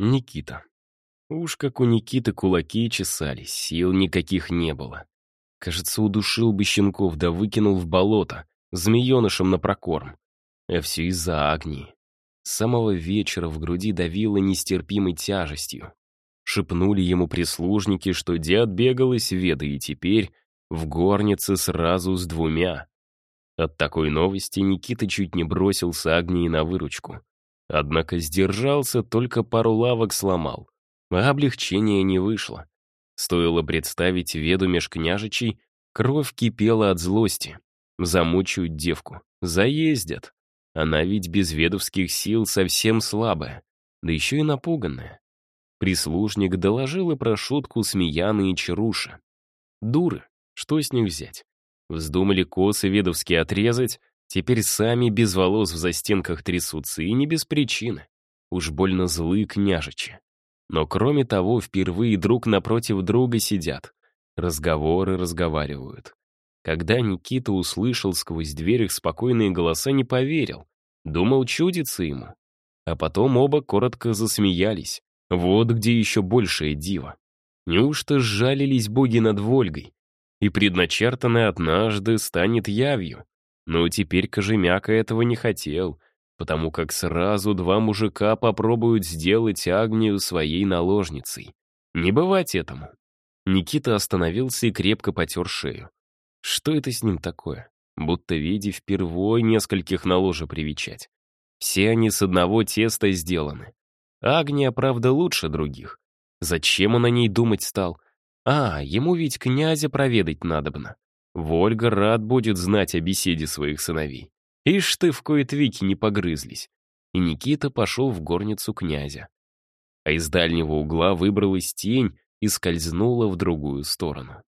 Никита. Уж как у Никиты кулаки чесались, сил никаких не было. Кажется, удушил бы щенков да выкинул в болото, змеенышем на прокорм. А все из-за Агнии. С самого вечера в груди давило нестерпимой тяжестью. Шепнули ему прислужники, что дед бегал из веды и теперь в горнице сразу с двумя. От такой новости Никита чуть не бросился Агнии на выручку. Однако сдержался, только пару лавок сломал. А облегчения не вышло. Стоило представить веду меж княжичей, кровь кипела от злости. Замучают девку, заездят. Она ведь без ведовских сил совсем слабая, да еще и напуганная. Прислужник доложил и про шутку Смеяны и Чаруша. Дуры, что с них взять? Вздумали косы ведовские отрезать, теперь сами без волос в застенках трясутся, и не без причины. Уж больно злые княжичи. Но кроме того, впервые друг напротив друга сидят. Разговоры разговаривают. Когда Никита услышал сквозь дверь их спокойные голоса, не поверил. Думал, чудится ему. А потом оба коротко засмеялись. Вот где еще большее диво. Неужто сжалились боги над Вольгой? И предначертанное однажды станет явью. Но теперь Кожемяка этого не хотел, потому как сразу два мужика попробуют сделать Агнию своей наложницей. Не бывать этому. Никита остановился и крепко потер шею. Что это с ним такое? Будто видя впервые нескольких на ложе привечать. Все они с одного теста сделаны. Агния, правда, лучше других. Зачем он о ней думать стал? А, ему ведь князя проведать надобно. Вольга рад будет знать о беседе своих сыновей. Ишь ты, в кои твики не погрызлись. И Никита пошел в горницу князя. А из дальнего угла выбралась тень и скользнула в другую сторону.